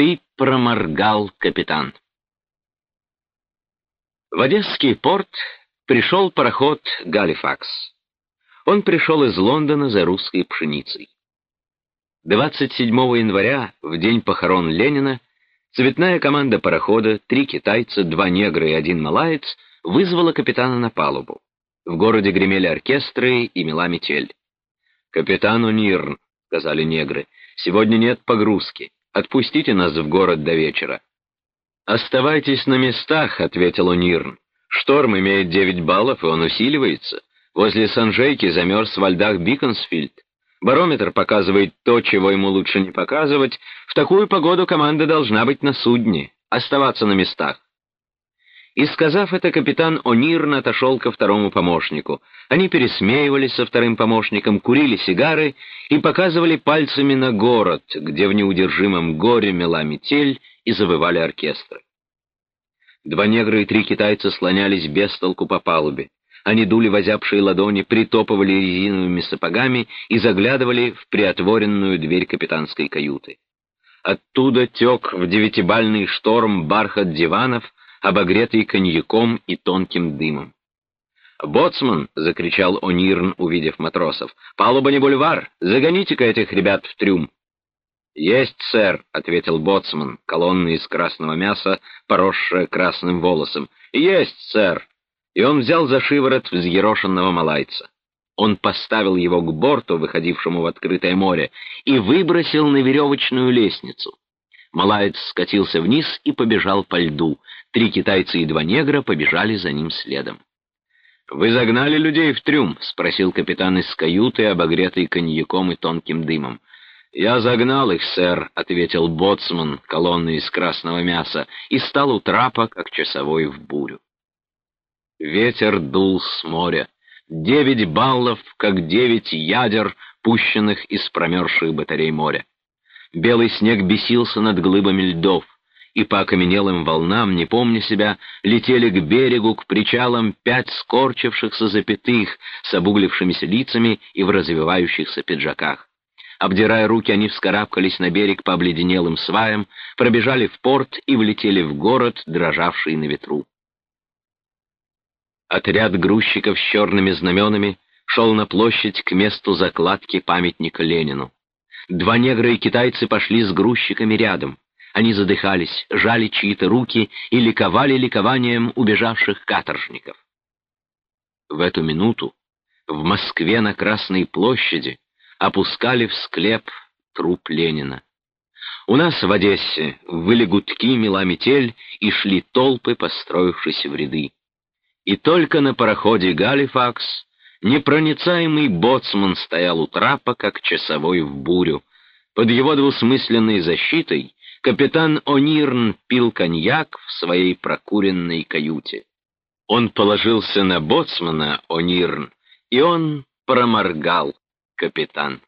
Ты проморгал, капитан. В Одесский порт пришел пароход «Галифакс». Он пришел из Лондона за русской пшеницей. 27 января, в день похорон Ленина, цветная команда парохода, три китайца, два негра и один малаец, вызвала капитана на палубу. В городе гремели оркестры и мела метель. «Капитан Унирн», — сказали негры, — «сегодня нет погрузки. Отпустите нас в город до вечера». «Оставайтесь на местах», — ответил Унирн. «Шторм имеет девять баллов, и он усиливается. Возле Санжейки замерз во льдах Биконсфильд. Барометр показывает то, чего ему лучше не показывать. В такую погоду команда должна быть на судне, оставаться на местах. И сказав это, капитан О'Нирн отошел ко второму помощнику. Они пересмеивались со вторым помощником, курили сигары и показывали пальцами на город, где в неудержимом горе мела метель и завывали оркестры. Два негра и три китайца слонялись без толку по палубе. Они дули возявшие ладони, притопывали резиновыми сапогами и заглядывали в приотворенную дверь капитанской каюты. Оттуда тек в девятибальный шторм бархат диванов, обогретый коньяком и тонким дымом. «Боцман!» — закричал О'Нирн, увидев матросов. «Палуба не бульвар! Загоните-ка этих ребят в трюм!» «Есть, сэр!» — ответил боцман, колонна из красного мяса, поросшая красным волосом. «Есть, сэр!» И он взял за шиворот взъерошенного малайца. Он поставил его к борту, выходившему в открытое море, и выбросил на веревочную лестницу. Малаец скатился вниз и побежал по льду. Три китайца и два негра побежали за ним следом. «Вы загнали людей в трюм?» — спросил капитан из каюты, обогретый коньяком и тонким дымом. «Я загнал их, сэр», — ответил боцман колонны из красного мяса, и стал у трапа, как часовой в бурю. Ветер дул с моря. Девять баллов, как девять ядер, пущенных из промерзших батарей моря. Белый снег бесился над глыбами льдов, и по окаменелым волнам, не помня себя, летели к берегу, к причалам пять скорчившихся запятых с обуглившимися лицами и в развивающихся пиджаках. Обдирая руки, они вскарабкались на берег по обледенелым сваям, пробежали в порт и влетели в город, дрожавший на ветру. Отряд грузчиков с черными знаменами шел на площадь к месту закладки памятника Ленину. Два негра и китайцы пошли с грузчиками рядом. Они задыхались, жали чьи-то руки и ликовали ликованием убежавших каторжников. В эту минуту в Москве на Красной площади опускали в склеп труп Ленина. У нас в Одессе выли гудки, мела метель, и шли толпы, построившись в ряды. И только на пароходе «Галифакс» непроницаемый боцман стоял у трапа, как часовой в бурю. Под его двусмысленной защитой капитан О'Нирн пил коньяк в своей прокуренной каюте. Он положился на боцмана О'Нирн, и он проморгал капитан.